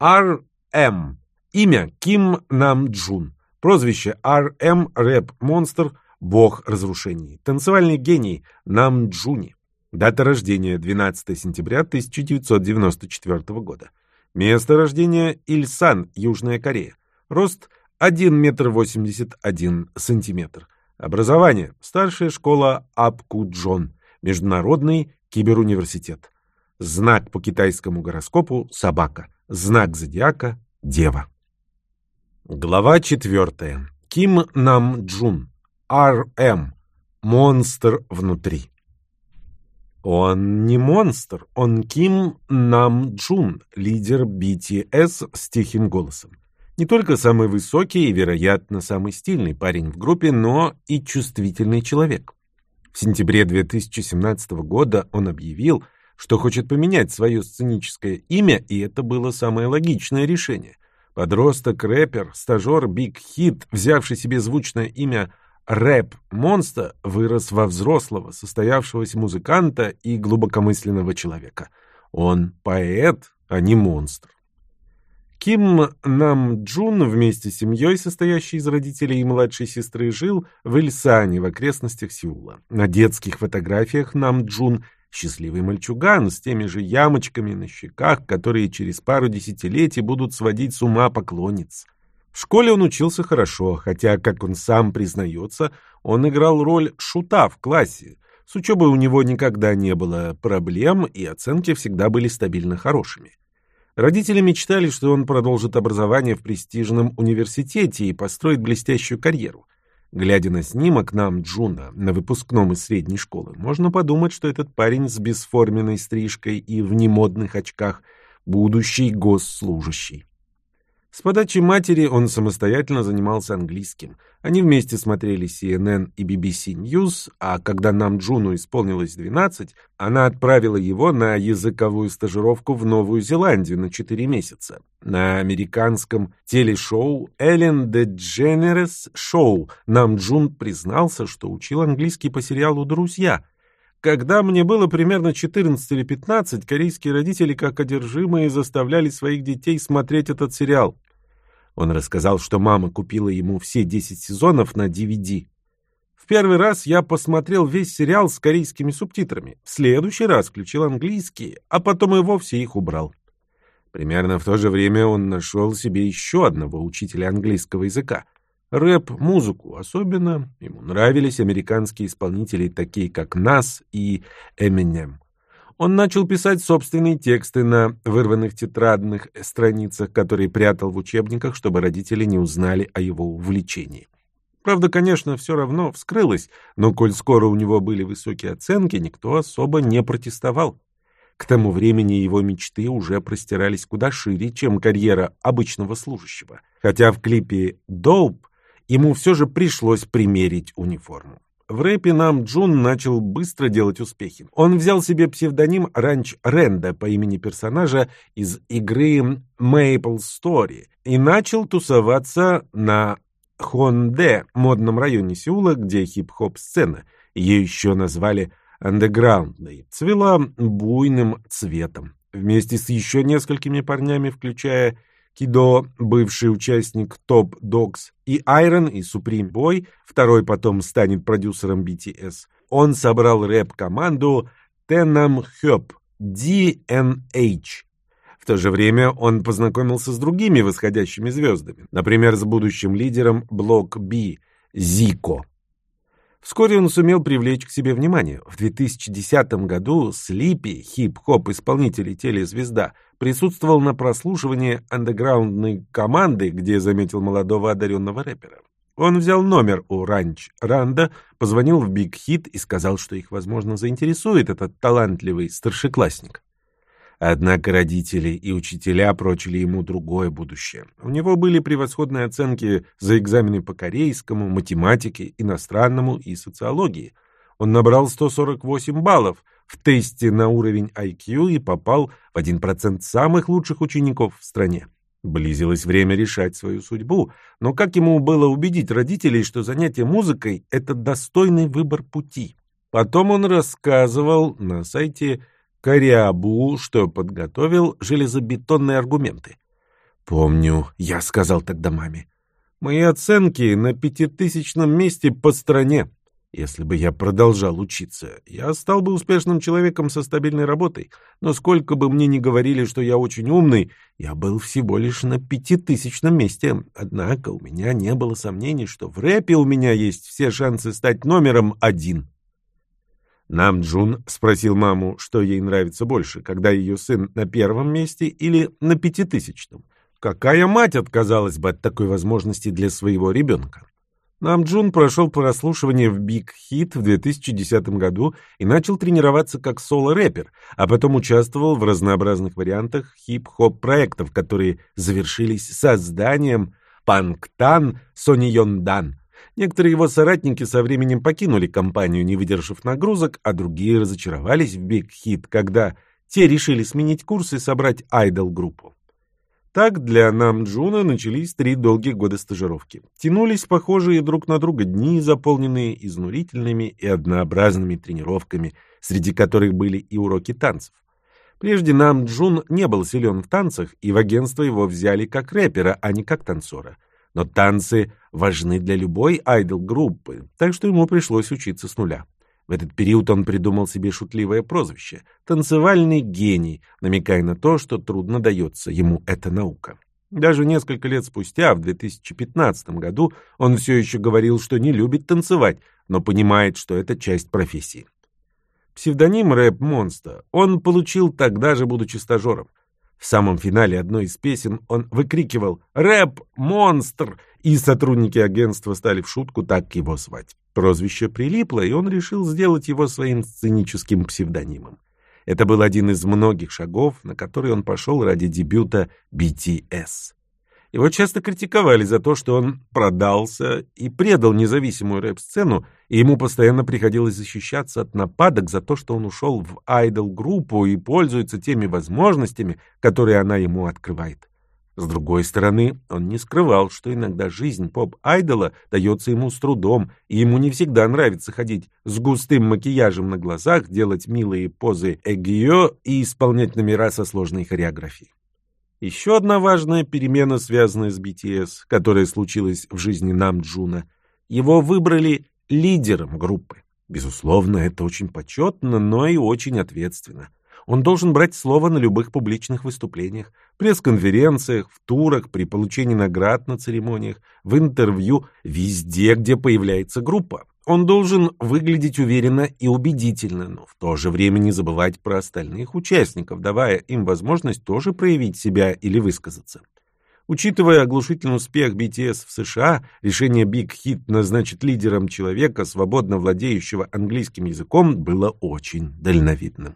RM. Имя Ким Нам Джун. Прозвище RM. Рэп Монстр. Бог разрушений. Танцевальный гений Нам Джуни. Дата рождения 12 сентября 1994 года. Место рождения Ильсан, Южная Корея. Рост 1 метр 81 сантиметр. Образование. Старшая школа Апкуджон. Международный киберуниверситет. Знак по китайскому гороскопу – собака. Знак зодиака – дева. Глава четвертая. Ким Нам Джун. Р.М. Монстр внутри. Он не монстр, он Ким Нам Джун, лидер BTS с тихим голосом. Не только самый высокий и, вероятно, самый стильный парень в группе, но и чувствительный человек. В сентябре 2017 года он объявил, что хочет поменять свое сценическое имя, и это было самое логичное решение. Подросток, рэпер, стажер Big Hit, взявший себе звучное имя Rap Monster, вырос во взрослого, состоявшегося музыканта и глубокомысленного человека. Он поэт, а не монстр. Ким Нам Джун вместе с семьей, состоящей из родителей и младшей сестры, жил в Ильсане в окрестностях Сеула. На детских фотографиях Нам Джун – счастливый мальчуган с теми же ямочками на щеках, которые через пару десятилетий будут сводить с ума поклонниц. В школе он учился хорошо, хотя, как он сам признается, он играл роль шута в классе. С учебой у него никогда не было проблем, и оценки всегда были стабильно хорошими. Родители мечтали, что он продолжит образование в престижном университете и построит блестящую карьеру. Глядя на снимок нам Джуна на выпускном из средней школы, можно подумать, что этот парень с бесформенной стрижкой и в немодных очках – будущий госслужащий. С подачи матери он самостоятельно занимался английским. Они вместе смотрели CNN и BBC News, а когда нам Джуну исполнилось 12, она отправила его на языковую стажировку в Новую Зеландию на 4 месяца. На американском телешоу Ellen DeGeneres Show нам Джун признался, что учил английский по сериалу «Друзья», когда мне было примерно 14 или 15, корейские родители как одержимые заставляли своих детей смотреть этот сериал. Он рассказал, что мама купила ему все 10 сезонов на DVD. В первый раз я посмотрел весь сериал с корейскими субтитрами. В следующий раз включил английские, а потом и вовсе их убрал. Примерно в то же время он нашел себе еще одного учителя английского языка — рэп-музыку. Особенно ему нравились американские исполнители, такие как Нас и Eminem. Он начал писать собственные тексты на вырванных тетрадных страницах, которые прятал в учебниках, чтобы родители не узнали о его увлечении. Правда, конечно, все равно вскрылось, но коль скоро у него были высокие оценки, никто особо не протестовал. К тому времени его мечты уже простирались куда шире, чем карьера обычного служащего. Хотя в клипе «Доуп» ему все же пришлось примерить униформу. В рэпе нам Джун начал быстро делать успехи. Он взял себе псевдоним Ранч Ренда по имени персонажа из игры Maple Story и начал тусоваться на Хонде, модном районе Сеула, где хип-хоп сцена, ее еще назвали андеграундной, цвела буйным цветом. Вместе с еще несколькими парнями, включая Кидо, бывший участник Top Dogs, и Айрон и Supreme Boy, второй потом станет продюсером BTS, он собрал рэп-команду Tenam Hub, DNH. В то же время он познакомился с другими восходящими звездами, например, с будущим лидером Block B, Зико. Вскоре он сумел привлечь к себе внимание. В 2010 году Слипи, хип-хоп-исполнитель и телезвезда, присутствовал на прослушивании андеграундной команды, где заметил молодого одаренного рэпера. Он взял номер у Ранч Ранда, позвонил в Биг Хит и сказал, что их, возможно, заинтересует этот талантливый старшеклассник. Однако родители и учителя прочили ему другое будущее. У него были превосходные оценки за экзамены по корейскому, математике, иностранному и социологии. Он набрал 148 баллов в тесте на уровень IQ и попал в 1% самых лучших учеников в стране. Близилось время решать свою судьбу, но как ему было убедить родителей, что занятие музыкой — это достойный выбор пути? Потом он рассказывал на сайте Кориабу, что подготовил железобетонные аргументы. Помню, я сказал тогда маме. Мои оценки на пятитысячном месте по стране. Если бы я продолжал учиться, я стал бы успешным человеком со стабильной работой. Но сколько бы мне ни говорили, что я очень умный, я был всего лишь на пятитысячном месте. Однако у меня не было сомнений, что в рэпе у меня есть все шансы стать номером один. Нам Джун спросил маму, что ей нравится больше, когда ее сын на первом месте или на пятитысячном. Какая мать отказалась бы от такой возможности для своего ребенка? Намджун прошел прослушивание в Big Hit в 2010 году и начал тренироваться как соло-рэпер, а потом участвовал в разнообразных вариантах хип-хоп проектов, которые завершились созданием Панктан Соньондан. Некоторые его соратники со временем покинули компанию, не выдержав нагрузок, а другие разочаровались в Big Hit, когда те решили сменить курс и собрать айдол-группу. Так для Намджуна начались три долгих года стажировки. Тянулись похожие друг на друга дни, заполненные изнурительными и однообразными тренировками, среди которых были и уроки танцев. Прежде Намджун не был силен в танцах, и в агентство его взяли как рэпера, а не как танцора. Но танцы важны для любой айдол-группы, так что ему пришлось учиться с нуля. В этот период он придумал себе шутливое прозвище — «танцевальный гений», намекая на то, что трудно дается ему эта наука. Даже несколько лет спустя, в 2015 году, он все еще говорил, что не любит танцевать, но понимает, что это часть профессии. Псевдоним Рэп Монстр он получил тогда же, будучи стажером. В самом финале одной из песен он выкрикивал «Рэп Монстр!» и сотрудники агентства стали в шутку так его звать. Прозвище прилипло, и он решил сделать его своим сценическим псевдонимом. Это был один из многих шагов, на которые он пошел ради дебюта BTS. Его часто критиковали за то, что он продался и предал независимую рэп-сцену, и ему постоянно приходилось защищаться от нападок за то, что он ушел в айдол-группу и пользуется теми возможностями, которые она ему открывает. С другой стороны, он не скрывал, что иногда жизнь поп-айдола дается ему с трудом, и ему не всегда нравится ходить с густым макияжем на глазах, делать милые позы эгио и исполнять номера со сложной хореографией. Еще одна важная перемена, связанная с BTS, которая случилась в жизни Намджуна. Его выбрали лидером группы. Безусловно, это очень почетно, но и очень ответственно. Он должен брать слово на любых публичных выступлениях, пресс-конференциях, в турах, при получении наград на церемониях, в интервью, везде, где появляется группа. Он должен выглядеть уверенно и убедительно, но в то же время не забывать про остальных участников, давая им возможность тоже проявить себя или высказаться. Учитывая оглушительный успех BTS в США, решение Big Hit назначить лидером человека, свободно владеющего английским языком, было очень дальновидным.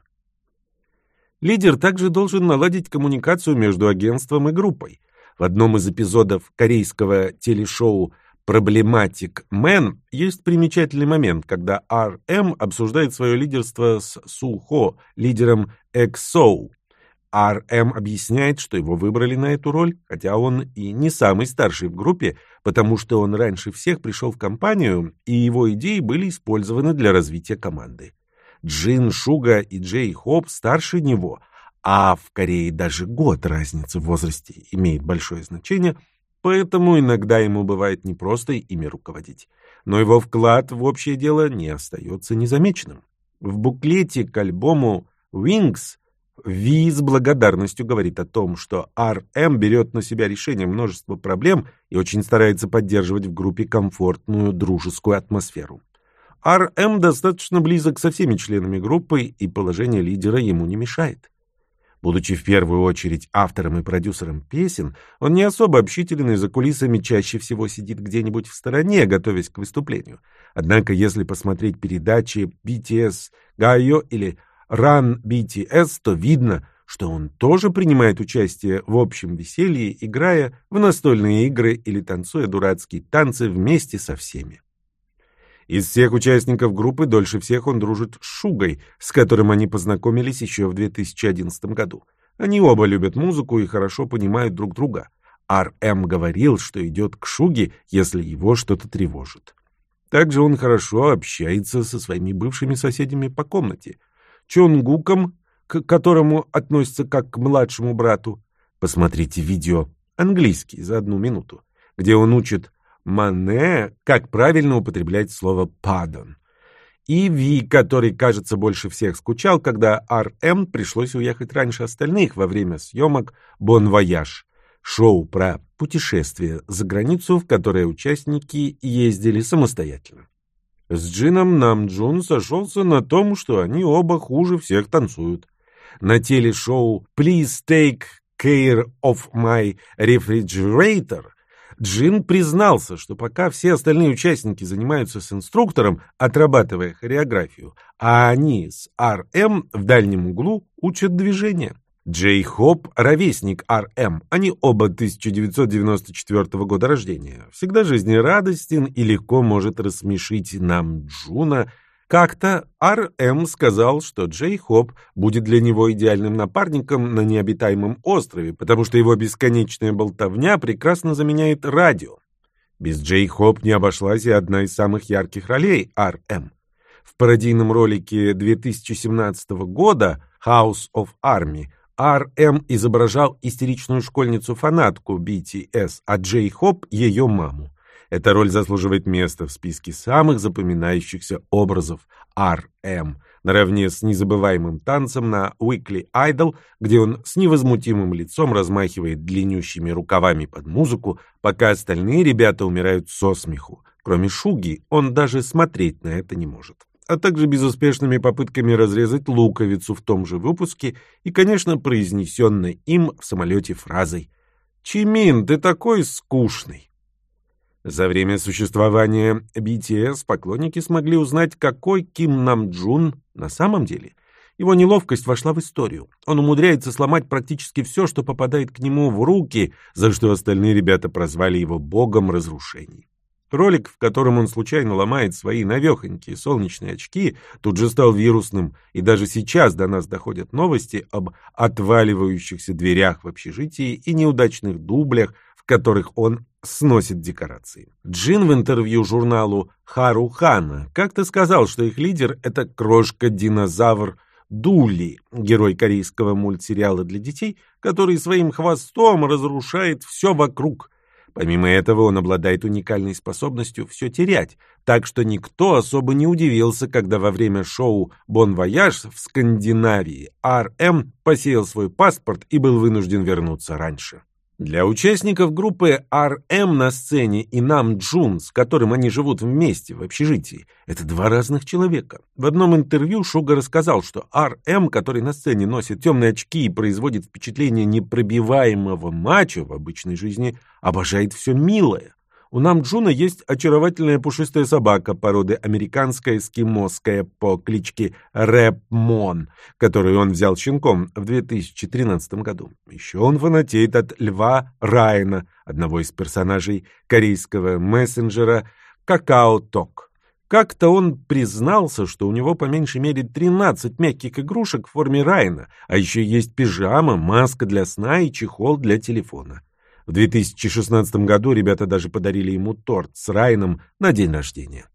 Лидер также должен наладить коммуникацию между агентством и группой. В одном из эпизодов корейского телешоу «Проблематик Мэн» есть примечательный момент, когда RM обсуждает свое лидерство с Сухо, лидером EXO. RM объясняет, что его выбрали на эту роль, хотя он и не самый старший в группе, потому что он раньше всех пришел в компанию, и его идеи были использованы для развития команды. Джин Шуга и Джей Хоп старше него, а в Корее даже год разницы в возрасте имеет большое значение, поэтому иногда ему бывает не просто ими руководить, но его вклад в общее дело не остается незамеченным. В буклете к альбому Wings Ви с благодарностью говорит о том, что RM берет на себя решение множества проблем и очень старается поддерживать в группе комфортную дружескую атмосферу. РМ достаточно близок со всеми членами группы, и положение лидера ему не мешает. Будучи в первую очередь автором и продюсером песен, он не особо общителен и за кулисами чаще всего сидит где-нибудь в стороне, готовясь к выступлению. Однако, если посмотреть передачи BTS Гайо или Run BTS, то видно, что он тоже принимает участие в общем веселье, играя в настольные игры или танцуя дурацкие танцы вместе со всеми. Из всех участников группы дольше всех он дружит с Шугой, с которым они познакомились еще в 2011 году. Они оба любят музыку и хорошо понимают друг друга. Р.М. говорил, что идет к Шуге, если его что-то тревожит. Также он хорошо общается со своими бывшими соседями по комнате. Чонгуком, к которому относится как к младшему брату. Посмотрите видео английский за одну минуту, где он учит макне, как правильно употреблять слово «pardon». И V, который, кажется, больше всех скучал, когда RM пришлось уехать раньше остальных во время съемок «Bon Voyage» шоу про путешествие за границу, в которое участники ездили самостоятельно. С Джином Намджун сошелся на том, что они оба хуже всех танцуют. На телешоу «Please take care of my refrigerator» Джин признался, что пока все остальные участники занимаются с инструктором, отрабатывая хореографию, а они с RM в дальнем углу учат движение. J-Hope – ровесник RM Они оба 1994 года рождения. Всегда жизнерадостен и легко может рассмешить Намджуна. Как-то RM сказал, что J-Hope будет для него идеальным напарником на необитаемом острове, потому что его бесконечная болтовня прекрасно заменяет радио. Без J-Hope не обошлась и одна из самых ярких ролей RM В пародийном ролике 2017 года «House of Army» RM изображал истеричную школьницу-фанатку BTS, а J-Hope — ее маму. Эта роль заслуживает места в списке самых запоминающихся образов RM, наравне с незабываемым танцем на Weekly Idol, где он с невозмутимым лицом размахивает длиннющими рукавами под музыку, пока остальные ребята умирают со смеху. Кроме Шуги, он даже смотреть на это не может а также безуспешными попытками разрезать луковицу в том же выпуске и, конечно, произнесенной им в самолете фразой «Чимин, ты такой скучный». За время существования BTS поклонники смогли узнать, какой Ким Нам Джун на самом деле. Его неловкость вошла в историю. Он умудряется сломать практически все, что попадает к нему в руки, за что остальные ребята прозвали его богом разрушений. Ролик, в котором он случайно ломает свои навехонькие солнечные очки, тут же стал вирусным, и даже сейчас до нас доходят новости об отваливающихся дверях в общежитии и неудачных дублях, в которых он сносит декорации. Джин в интервью журналу Хару Хана как-то сказал, что их лидер — это крошка-динозавр Дули, герой корейского мультсериала для детей, который своим хвостом разрушает все вокруг — Помимо этого, он обладает уникальной способностью все терять, так что никто особо не удивился, когда во время шоу «Bon Voyage» в Скандинавии RM посеял свой паспорт и был вынужден вернуться раньше. Для участников группы RM на сцене и Намджун, с которым они живут вместе в общежитии, это два разных человека. В одном интервью Шуга рассказал, что RM, который на сцене носит темные очки и производит впечатление непробиваемого мачо в обычной жизни, обожает все милое. У Намджуна есть очаровательная пушистая собака породы американская эскимосская по кличке Рэпмон, которую он взял щенком в 2013 году. Еще он фанатеет от Льва Райана, одного из персонажей корейского мессенджера Какао Ток. Как-то он признался, что у него по меньшей мере 13 мягких игрушек в форме Райана, а еще есть пижама, маска для сна и чехол для телефона. В 2016 году ребята даже подарили ему торт с Райаном на день рождения.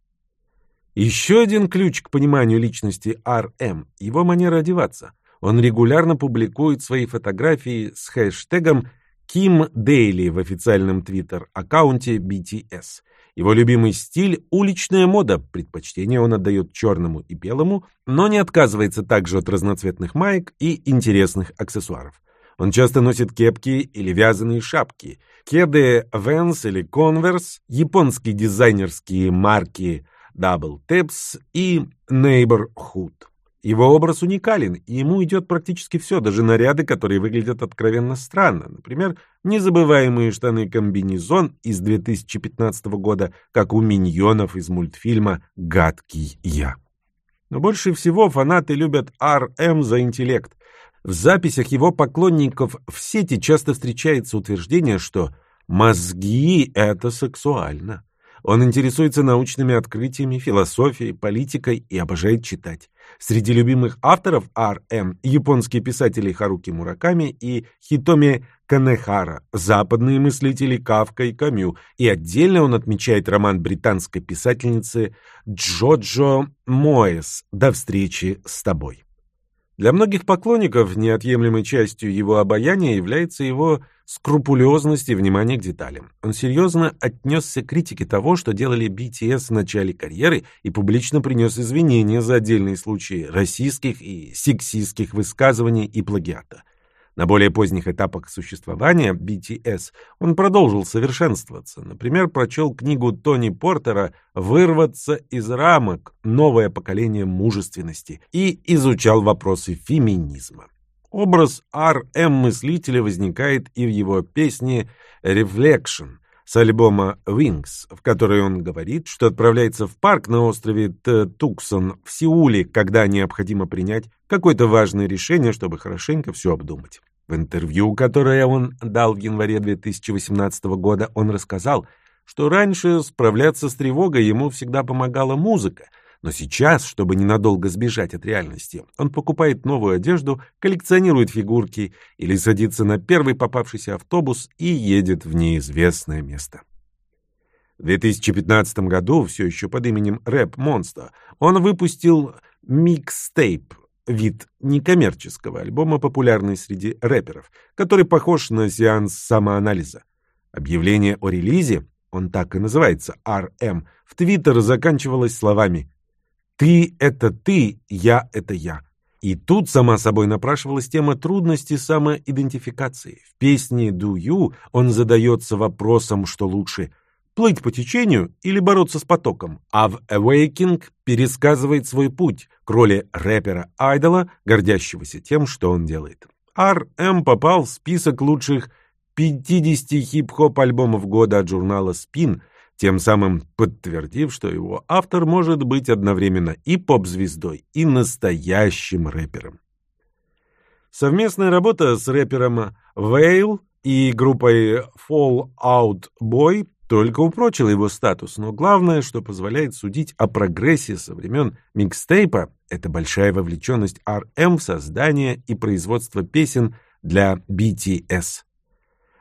Еще один ключ к пониманию личности РМ – его манера одеваться. Он регулярно публикует свои фотографии с хэштегом Ким Дейли в официальном твиттер-аккаунте BTS. Его любимый стиль – уличная мода, предпочтение он отдает черному и белому, но не отказывается также от разноцветных маек и интересных аксессуаров. Он часто носит кепки или вязаные шапки, кеды Vans или Converse, японские дизайнерские марки Double Taps и Neighborhood. Его образ уникален, и ему идет практически все, даже наряды, которые выглядят откровенно странно. Например, незабываемые штаны-комбинезон из 2015 года, как у миньонов из мультфильма «Гадкий я». Но больше всего фанаты любят R.M. за интеллект. В записях его поклонников в сети часто встречается утверждение, что «мозги — это сексуально». Он интересуется научными открытиями, философией, политикой и обожает читать. Среди любимых авторов Р.М. японские писатели Харуки Мураками и Хитоми Канехара, западные мыслители Кавка и Камю, и отдельно он отмечает роман британской писательницы Джоджо Моэс «До встречи с тобой». Для многих поклонников неотъемлемой частью его обаяния является его скрупулезность и внимание к деталям. Он серьезно отнесся к критике того, что делали BTS в начале карьеры и публично принес извинения за отдельные случаи расистских и сексистских высказываний и плагиата. На более поздних этапах существования BTS он продолжил совершенствоваться. Например, прочел книгу Тони Портера «Вырваться из рамок. Новое поколение мужественности» и изучал вопросы феминизма. Образ R.M. мыслителя возникает и в его песне «Reflection» с альбома Wings, в которой он говорит, что отправляется в парк на острове Туксон в Сеуле, когда необходимо принять какое-то важное решение, чтобы хорошенько все обдумать. В интервью, которое он дал в январе 2018 года, он рассказал, что раньше справляться с тревогой ему всегда помогала музыка, но сейчас, чтобы ненадолго сбежать от реальности, он покупает новую одежду, коллекционирует фигурки или садится на первый попавшийся автобус и едет в неизвестное место. В 2015 году, все еще под именем Рэп Monster, он выпустил микстейп вид некоммерческого альбома, популярный среди рэперов, который похож на сеанс самоанализа. Объявление о релизе, он так и называется, RM, в Твиттер заканчивалось словами «Ты — это ты, я — это я». И тут сама собой напрашивалась тема трудности самоидентификации. В песне «Do You» он задается вопросом, что лучше — плыть по течению или бороться с потоком, а в Awakening пересказывает свой путь к роли рэпера-айдола, гордящегося тем, что он делает. R.M. попал в список лучших 50 хип-хоп альбомов года от журнала Spin, тем самым подтвердив, что его автор может быть одновременно и поп-звездой, и настоящим рэпером. Совместная работа с рэпером Вейл и группой Fall Out Boy только упрочило его статус, но главное, что позволяет судить о прогрессе со времен микстейпа, это большая вовлеченность RM в создание и производство песен для BTS.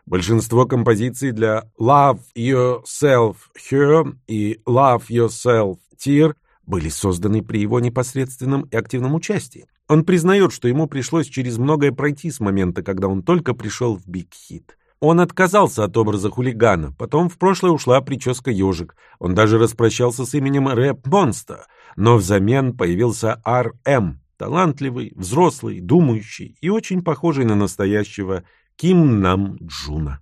Большинство композиций для Love Yourself Here и Love Yourself Tear были созданы при его непосредственном и активном участии. Он признает, что ему пришлось через многое пройти с момента, когда он только пришел в Big Hit. Он отказался от образа хулигана, потом в прошлое ушла прическа ежик. Он даже распрощался с именем Рэп Монста, но взамен появился Р.М., талантливый, взрослый, думающий и очень похожий на настоящего Ким Намджуна.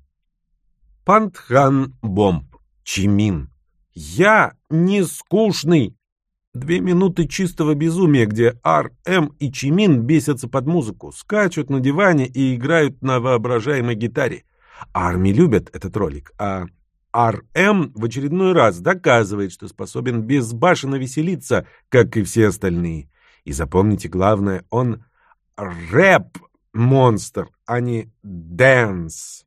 Bangtan Bomb. Чимин. Я не скучный. Две минуты чистого безумия, где RM и Чимин бесятся под музыку, скачут на диване и играют на воображаемой гитаре. Арми любят этот ролик, а RM в очередной раз доказывает, что способен безбашенно веселиться, как и все остальные. И запомните главное, он рэп-монстр, а не дэнс.